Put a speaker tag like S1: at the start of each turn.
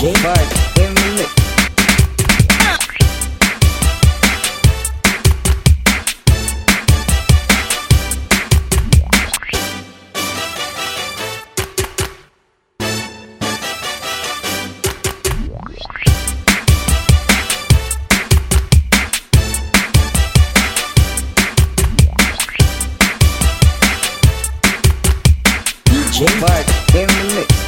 S1: J Bud in the mix. In the mix.